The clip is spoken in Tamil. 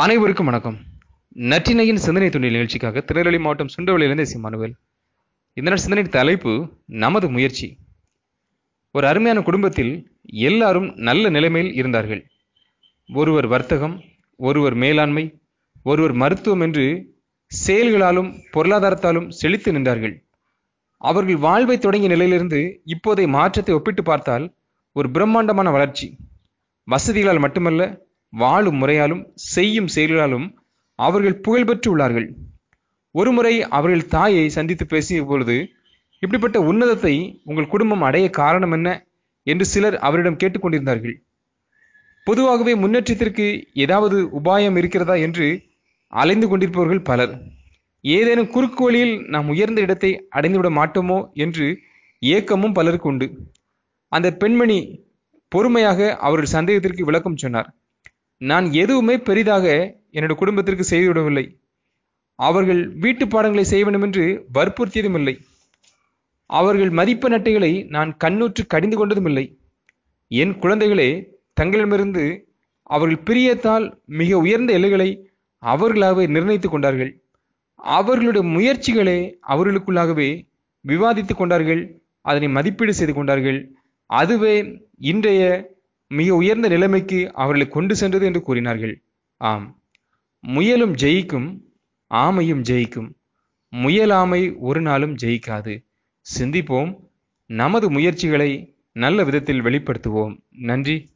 அனைவருக்கும் வணக்கம். நற்றினையின் சிந்தனை துணி நிகழ்ச்சிக்காக திருநெல்வேலி மாவட்டம் சுண்டவளியிலிருந்து சிம்மானுவேல் இந்த நாள் சிந்தனை தலைப்பு நமது முயற்சி. ஒரு அருமையான குடும்பத்தில் எல்லாரும் நல்ல நிலைமையில் இருந்தார்கள். ஒருவர் வர்த்தகம் ஒருவர் மேலாண்மை ஒருவர் மருத்துவம் என்று செயல்களாலும் பொருளாதாரத்தாலும் செழித்து நின்றார்கள். அவர்கள் வாழ்வை தொடங்கிய நிலையிலிருந்து இப்போதைய மாற்றத்தை ஒப்பிட்டு பார்த்தால் ஒரு பிரம்மாண்டமான வளர்ச்சி. வசதிகளால் மட்டுமல்ல வாழும் முறையாலும் செய்யும் செயல்களாலும் அவர்கள் புகழ் பெற்று உள்ளார்கள் ஒருமுறை அவர்கள் தாயை சந்தித்து பேசிய பொழுது இப்படிப்பட்ட உன்னதத்தை உங்கள் குடும்பம் அடைய காரணம் என்ன என்று சிலர் அவரிடம் கேட்டுக்கொண்டிருந்தார்கள் பொதுவாகவே முன்னேற்றத்திற்கு ஏதாவது உபாயம் இருக்கிறதா என்று அலைந்து கொண்டிருப்பவர்கள் பலர். ஏதேனும் குறுக்கு வழியில் நாம் உயர்ந்த இடத்தை அடைந்துவிட மாட்டோமோ என்று ஏக்கமும் பலருக்கு உண்டு. அந்த பெண்மணி பொறுமையாக அவரது சந்தேகத்திற்கு விளக்கம் சொன்னார். நான் எதுவுமே பெரிதாக என்னோட குடும்பத்திற்கு செய்துவிடவில்லை. அவர்கள் வீட்டு பாடங்களை செய்ய வேண்டும் என்று வற்புறுத்தியதும் இல்லை அவர்கள் மதிப்பு நட்டைகளை நான் கண்ணூற்று கடிந்து கொண்டதும் இல்லை என் குழந்தைகளே தங்களிடமிருந்து அவர்கள் பிரியத்தால் மிக உயர்ந்த எல்லைகளை அவர்களாகவே நிர்ணயித்துக் கொண்டார்கள். அவர்களுடைய முயற்சிகளே அவர்களுக்குள்ளாகவே விவாதித்துக் கொண்டார்கள். அதனை மதிப்பீடு செய்து கொண்டார்கள். அதுவே இன்றைய மிக உயர்ந்த நிலைமைக்கு அவர்களை கொண்டு சென்றது என்று கூறினார்கள். ஆம். முயலும் ஜெயிக்கும் ஆமையும் ஜெயிக்கும். முயலாமை ஒரு நாளும் ஜெயிக்காது. சிந்திப்போம். நமது முயற்சிகளை நல்ல விதத்தில் வெளிப்படுத்துவோம். நன்றி.